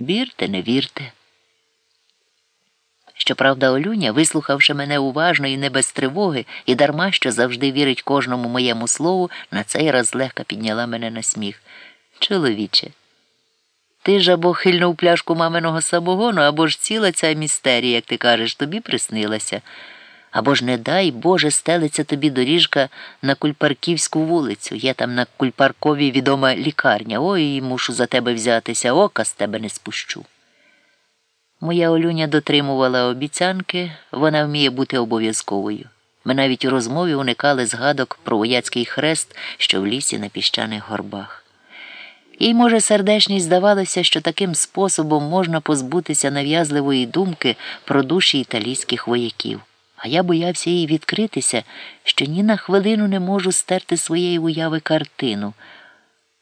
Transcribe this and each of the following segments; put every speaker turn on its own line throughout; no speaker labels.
Вірте, не вірте. Щоправда, Олюня, вислухавши мене уважно і не без тривоги, і дарма що завжди вірить кожному моєму слову, на цей раз легка підняла мене на сміх. Чоловіче, ти ж або хильнув пляшку маминого самогону, або ж ціла ця містерія, як ти кажеш, тобі приснилася. Або ж, не дай Боже, стелиться тобі доріжка на Кульпарківську вулицю. Є там на Кульпаркові відома лікарня. Ой, мушу за тебе взятися, ока з тебе не спущу. Моя Олюня дотримувала обіцянки, вона вміє бути обов'язковою. Ми навіть у розмові уникали згадок про вояцький хрест, що в лісі на піщаних горбах. Їй, може, сердечність здавалося, що таким способом можна позбутися нав'язливої думки про душі італійських вояків. А я боявся їй відкритися, що ні на хвилину не можу стерти своєї уяви картину.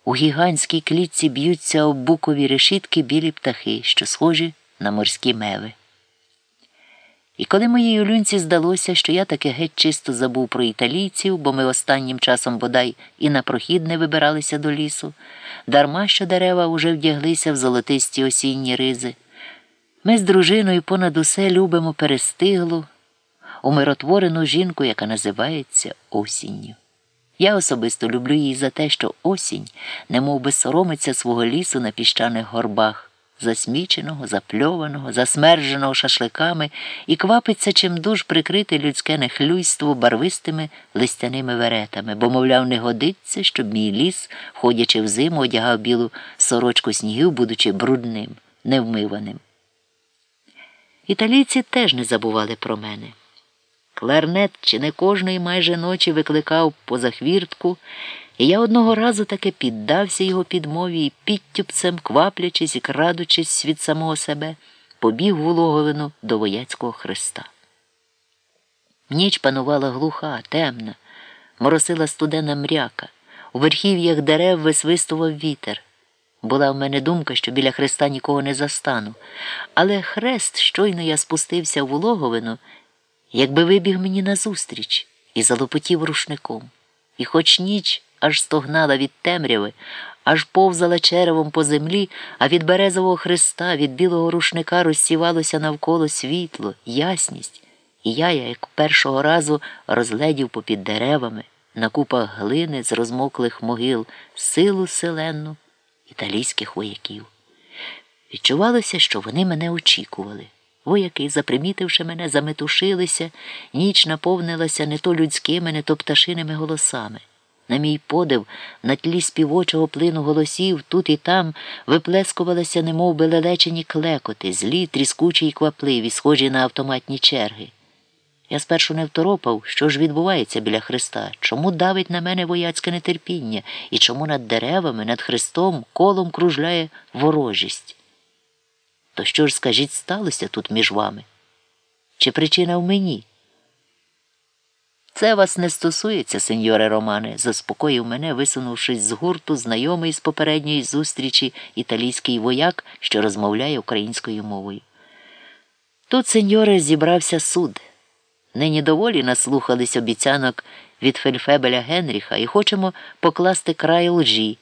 У гігантській клітці б'ються об букові решітки білі птахи, що схожі на морські меви. І коли моїй улюнці здалося, що я таки геть чисто забув про італійців, бо ми останнім часом бодай і на прохід не вибиралися до лісу, дарма що дерева уже вдяглися в золотисті осінні ризи, ми з дружиною понад усе любимо перестиглу, умиротворену жінку, яка називається осінню. Я особисто люблю її за те, що осінь, немов би соромиться свого лісу на піщаних горбах засміченого, запльованого, засмерженого шашликами і квапиться чимдуж прикрити людське нехлюйство барвистими листяними веретами, бо, мовляв, не годиться, щоб мій ліс, ходячи в зиму, одягав білу сорочку снігів, будучи брудним, невмиваним. Італійці теж не забували про мене. Кларнет чи не кожної майже ночі викликав поза хвіртку, і я одного разу таки піддався його підмові і підтюпцем, кваплячись і крадучись від самого себе, побіг в Улоговину до вояцького хреста. Ніч панувала глуха, темна, моросила студена мряка, у верхів'ях дерев висвистував вітер. Була в мене думка, що біля хреста нікого не застану, але хрест, щойно я спустився в Улоговину, якби вибіг мені назустріч і залопотів рушником. І хоч ніч аж стогнала від темряви, аж повзала черевом по землі, а від березового хреста, від білого рушника розсівалося навколо світло, ясність, і я, як першого разу, розгледів попід деревами, на купах глини з розмоклих могил, силу селенну італійських вояків. Відчувалося, що вони мене очікували. Вояки, запримітивши мене, заметушилися, ніч наповнилася не то людськими, не то пташиними голосами. На мій подив, на тлі співочого плину голосів тут і там виплескувалися, немов лелечені клекоти, злі, тріскучі й квапливі, схожі на автоматні черги. Я спершу не второпав, що ж відбувається біля Христа, чому давить на мене вояцьке нетерпіння і чому над деревами, над Христом колом кружляє ворожість. То що ж, скажіть, сталося тут між вами? Чи причина в мені? Це вас не стосується, сеньоре Романе, заспокоїв мене, висунувшись з гурту, знайомий з попередньої зустрічі італійський вояк, що розмовляє українською мовою. Тут, сеньоре, зібрався суд. Нині доволі наслухались обіцянок від Фельфебеля Генріха і хочемо покласти край лжі.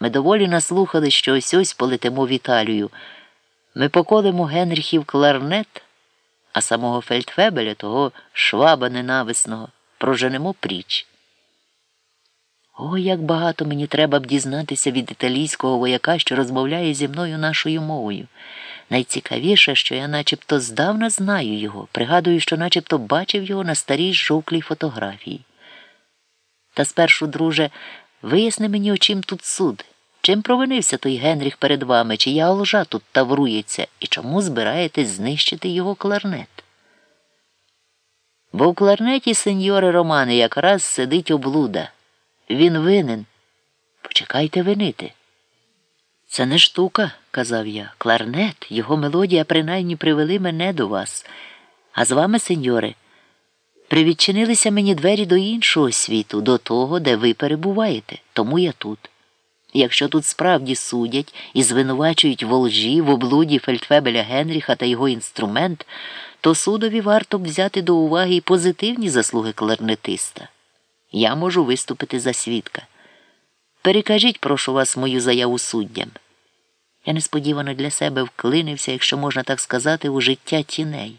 Ми доволі наслухали, що ось ось полетимо в Італію. Ми поколимо Генріхів кларнет, а самого Фельдфебеля, того шваба ненависного проженемо пріч. О, як багато мені треба б дізнатися від італійського вояка, що розмовляє зі мною нашою мовою. Найцікавіше, що я начебто здавна знаю його, пригадую, що начебто бачив його на старій жовклій фотографії. Та спершу, друже, виясни мені, о чим тут суд. Чим провинився той Генріх перед вами, чия лжа тут таврується, і чому збираєтесь знищити його кларнет? Бо в кларнеті сеньори Романи якраз сидить облуда. Він винен. Почекайте винити. Це не штука, казав я. Кларнет, його мелодія принаймні привели мене до вас. А з вами, сеньори, привідчинилися мені двері до іншого світу, до того, де ви перебуваєте. Тому я тут. Якщо тут справді судять і звинувачують в лжі, в облуді Фельдфебеля Генріха та його інструмент, то судові варто б взяти до уваги і позитивні заслуги кларнетиста. Я можу виступити за свідка. Перекажіть, прошу вас, мою заяву суддям. Я несподівано для себе вклинився, якщо можна так сказати, у життя тіней.